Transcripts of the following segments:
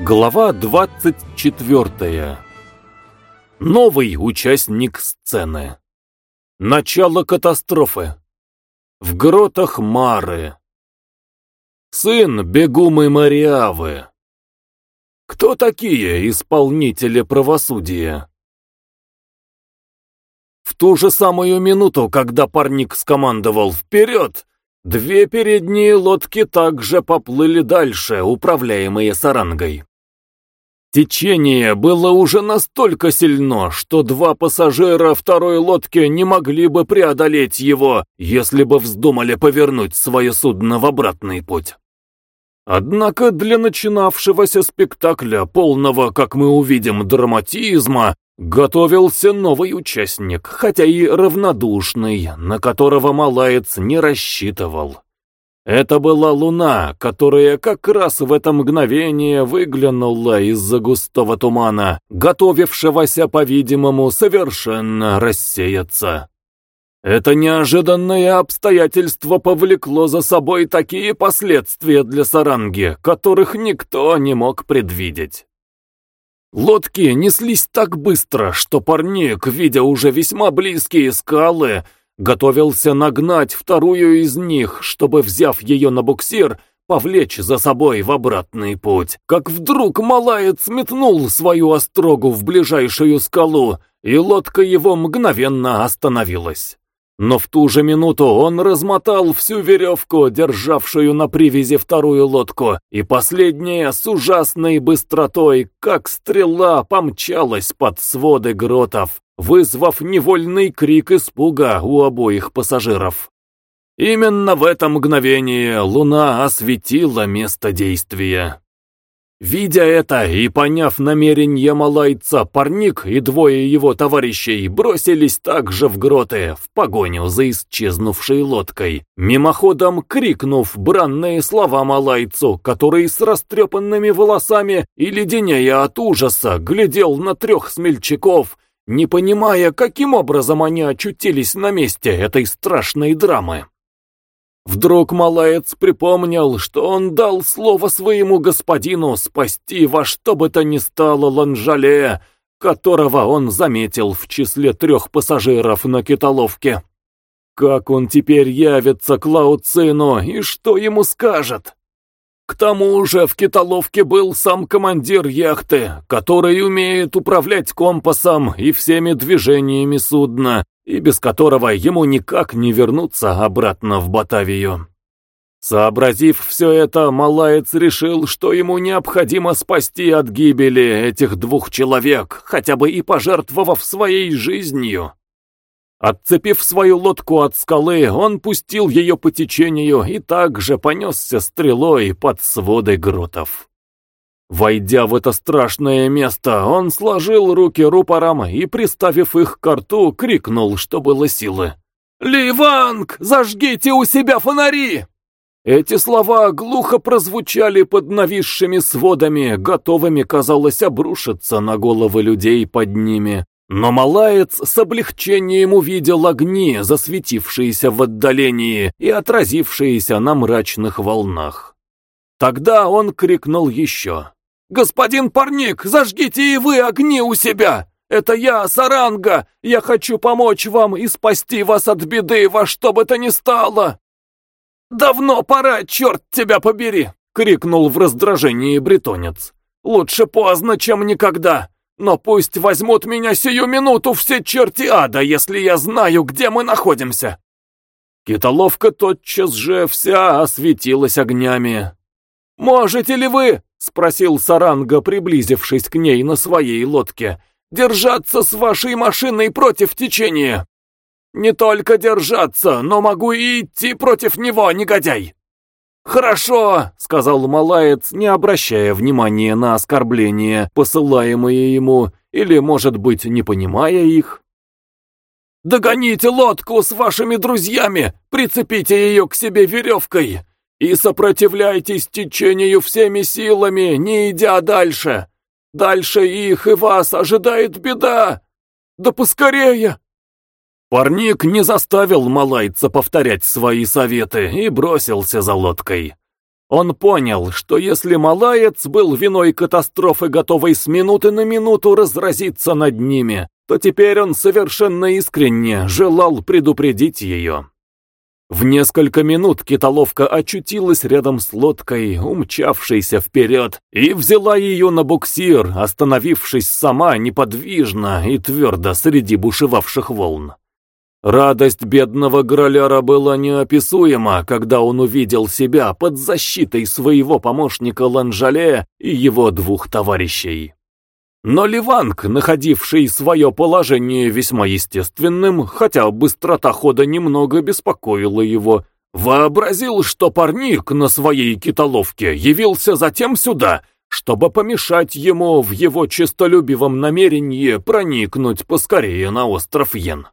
Глава 24. Новый участник сцены. Начало катастрофы. В гротах Мары. Сын Бегумы Мариавы. Кто такие исполнители правосудия? В ту же самую минуту, когда парник скомандовал «Вперед!», две передние лодки также поплыли дальше, управляемые сарангой. Течение было уже настолько сильно, что два пассажира второй лодки не могли бы преодолеть его, если бы вздумали повернуть свое судно в обратный путь. Однако для начинавшегося спектакля, полного, как мы увидим, драматизма, готовился новый участник, хотя и равнодушный, на которого Малаец не рассчитывал. Это была луна, которая как раз в это мгновение выглянула из-за густого тумана, готовившегося, по-видимому, совершенно рассеяться. Это неожиданное обстоятельство повлекло за собой такие последствия для Саранги, которых никто не мог предвидеть. Лодки неслись так быстро, что парник, видя уже весьма близкие скалы, готовился нагнать вторую из них, чтобы, взяв ее на буксир, повлечь за собой в обратный путь. Как вдруг малаец метнул свою острогу в ближайшую скалу, и лодка его мгновенно остановилась. Но в ту же минуту он размотал всю веревку, державшую на привязи вторую лодку, и последняя с ужасной быстротой, как стрела, помчалась под своды гротов, вызвав невольный крик испуга у обоих пассажиров. Именно в это мгновение луна осветила место действия. Видя это и поняв намерение малайца, парник и двое его товарищей бросились также в гроты, в погоню за исчезнувшей лодкой, мимоходом крикнув бранные слова малайцу, который с растрепанными волосами и леденея от ужаса глядел на трех смельчаков, не понимая, каким образом они очутились на месте этой страшной драмы. Вдруг малаец припомнил, что он дал слово своему господину спасти во что бы то ни стало Ланжале, которого он заметил в числе трех пассажиров на китоловке. Как он теперь явится к Лауцину и что ему скажет? К тому же в китоловке был сам командир яхты, который умеет управлять компасом и всеми движениями судна, и без которого ему никак не вернуться обратно в Батавию. Сообразив все это, Малаец решил, что ему необходимо спасти от гибели этих двух человек, хотя бы и пожертвовав своей жизнью. Отцепив свою лодку от скалы, он пустил ее по течению и также понесся стрелой под своды гротов. Войдя в это страшное место, он сложил руки рупором и, приставив их к рту, крикнул, что было силы. «Ливанг, зажгите у себя фонари!» Эти слова глухо прозвучали под нависшими сводами, готовыми, казалось, обрушиться на головы людей под ними. Но малаец с облегчением увидел огни, засветившиеся в отдалении и отразившиеся на мрачных волнах. Тогда он крикнул еще. «Господин парник, зажгите и вы огни у себя! Это я, Саранга! Я хочу помочь вам и спасти вас от беды во что бы то ни стало!» «Давно пора, черт тебя побери!» — крикнул в раздражении бретонец. «Лучше поздно, чем никогда!» Но пусть возьмут меня сию минуту все черти ада, если я знаю, где мы находимся. Китоловка тотчас же вся осветилась огнями. «Можете ли вы, — спросил Саранга, приблизившись к ней на своей лодке, — держаться с вашей машиной против течения?» «Не только держаться, но могу и идти против него, негодяй!» «Хорошо», — сказал малаец, не обращая внимания на оскорбления, посылаемые ему, или, может быть, не понимая их. «Догоните лодку с вашими друзьями, прицепите ее к себе веревкой и сопротивляйтесь течению всеми силами, не идя дальше. Дальше их и вас ожидает беда. Да поскорее!» Парник не заставил малайца повторять свои советы и бросился за лодкой. Он понял, что если малаец был виной катастрофы, готовой с минуты на минуту разразиться над ними, то теперь он совершенно искренне желал предупредить ее. В несколько минут китоловка очутилась рядом с лодкой, умчавшейся вперед, и взяла ее на буксир, остановившись сама неподвижно и твердо среди бушевавших волн. Радость бедного Граляра была неописуема, когда он увидел себя под защитой своего помощника Ланжале и его двух товарищей. Но Ливанг, находивший свое положение весьма естественным, хотя быстрота хода немного беспокоила его, вообразил, что парник на своей китоловке явился затем сюда, чтобы помешать ему в его честолюбивом намерении проникнуть поскорее на остров Йен.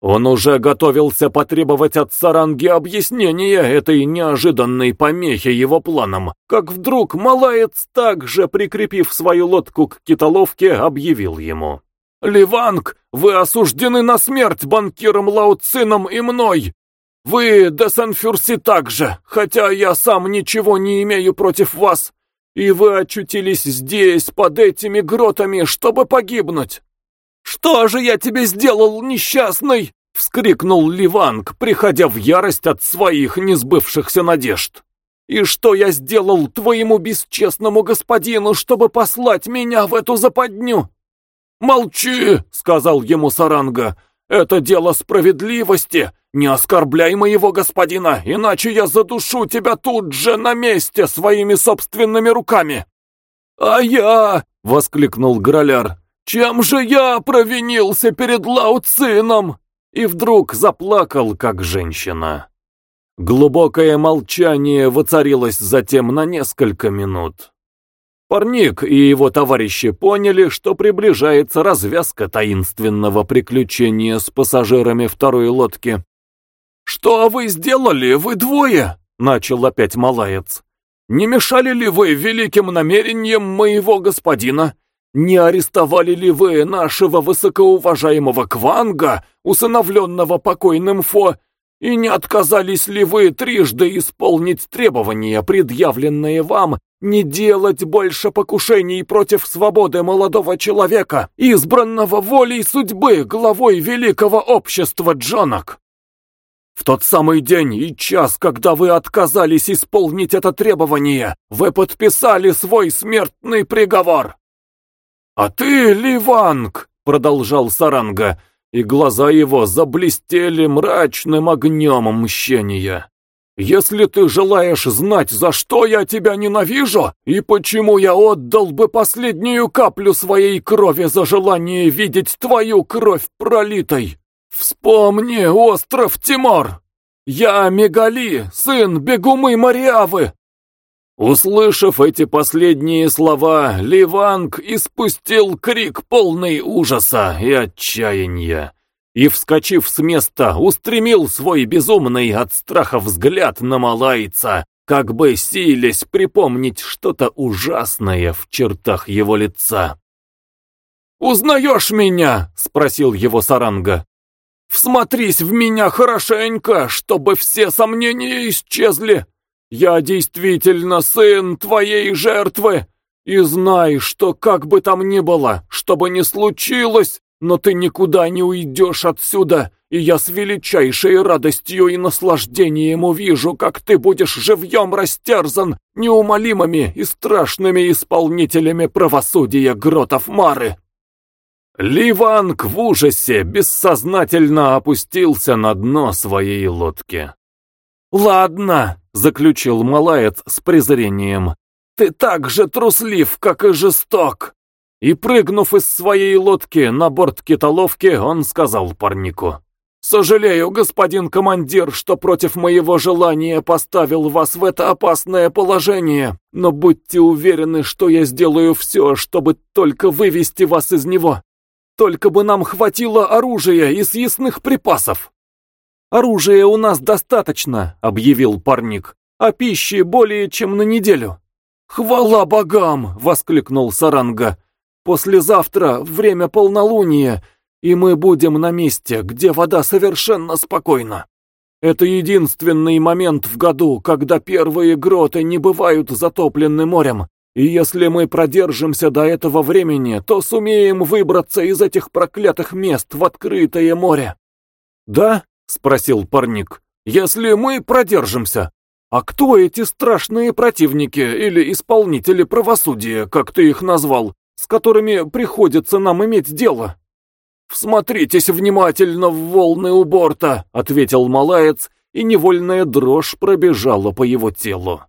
Он уже готовился потребовать от Саранги объяснения этой неожиданной помехи его планам, как вдруг Малаец, также прикрепив свою лодку к китоловке, объявил ему. «Ливанг, вы осуждены на смерть банкиром Лауцином и мной! Вы, Десанфюрси, также, хотя я сам ничего не имею против вас, и вы очутились здесь, под этими гротами, чтобы погибнуть!» «Что же я тебе сделал, несчастный?» — вскрикнул Ливанг, приходя в ярость от своих несбывшихся надежд. «И что я сделал твоему бесчестному господину, чтобы послать меня в эту западню?» «Молчи!» — сказал ему Саранга. «Это дело справедливости. Не оскорбляй моего господина, иначе я задушу тебя тут же на месте своими собственными руками». «А я!» — воскликнул Граляр. «Чем же я провинился перед Лауцином?» И вдруг заплакал, как женщина. Глубокое молчание воцарилось затем на несколько минут. Парник и его товарищи поняли, что приближается развязка таинственного приключения с пассажирами второй лодки. «Что вы сделали, вы двое?» — начал опять Малаец. «Не мешали ли вы великим намерениям моего господина?» Не арестовали ли вы нашего высокоуважаемого Кванга, усыновленного покойным Фо, и не отказались ли вы трижды исполнить требования, предъявленные вам, не делать больше покушений против свободы молодого человека, избранного волей судьбы главой великого общества Джонок? В тот самый день и час, когда вы отказались исполнить это требование, вы подписали свой смертный приговор. «А ты, Ливанг!» — продолжал Саранга, и глаза его заблестели мрачным огнем мщения. «Если ты желаешь знать, за что я тебя ненавижу, и почему я отдал бы последнюю каплю своей крови за желание видеть твою кровь пролитой, вспомни остров Тимор! Я Мегали, сын Бегумы Мариавы, Услышав эти последние слова, Ливанг испустил крик полный ужаса и отчаяния и, вскочив с места, устремил свой безумный от страха взгляд на малайца, как бы силясь припомнить что-то ужасное в чертах его лица. «Узнаешь меня?» — спросил его Саранга. «Всмотрись в меня хорошенько, чтобы все сомнения исчезли. Я действительно сын твоей жертвы, и знай, что как бы там ни было, что бы ни случилось, но ты никуда не уйдешь отсюда, и я с величайшей радостью и наслаждением увижу, как ты будешь живьем растерзан неумолимыми и страшными исполнителями правосудия гротов Мары. Ливанг в ужасе бессознательно опустился на дно своей лодки. «Ладно», — заключил Малаец с презрением, — «ты так же труслив, как и жесток». И прыгнув из своей лодки на борт китоловки, он сказал парнику, «Сожалею, господин командир, что против моего желания поставил вас в это опасное положение, но будьте уверены, что я сделаю все, чтобы только вывести вас из него. Только бы нам хватило оружия и съестных припасов». «Оружия у нас достаточно», — объявил парник, «а пищи более чем на неделю». «Хвала богам!» — воскликнул Саранга. «Послезавтра время полнолуния, и мы будем на месте, где вода совершенно спокойна». Это единственный момент в году, когда первые гроты не бывают затоплены морем, и если мы продержимся до этого времени, то сумеем выбраться из этих проклятых мест в открытое море. «Да?» — спросил парник. «Если мы продержимся. А кто эти страшные противники или исполнители правосудия, как ты их назвал, с которыми приходится нам иметь дело?» «Всмотритесь внимательно в волны у борта», — ответил малаец, и невольная дрожь пробежала по его телу.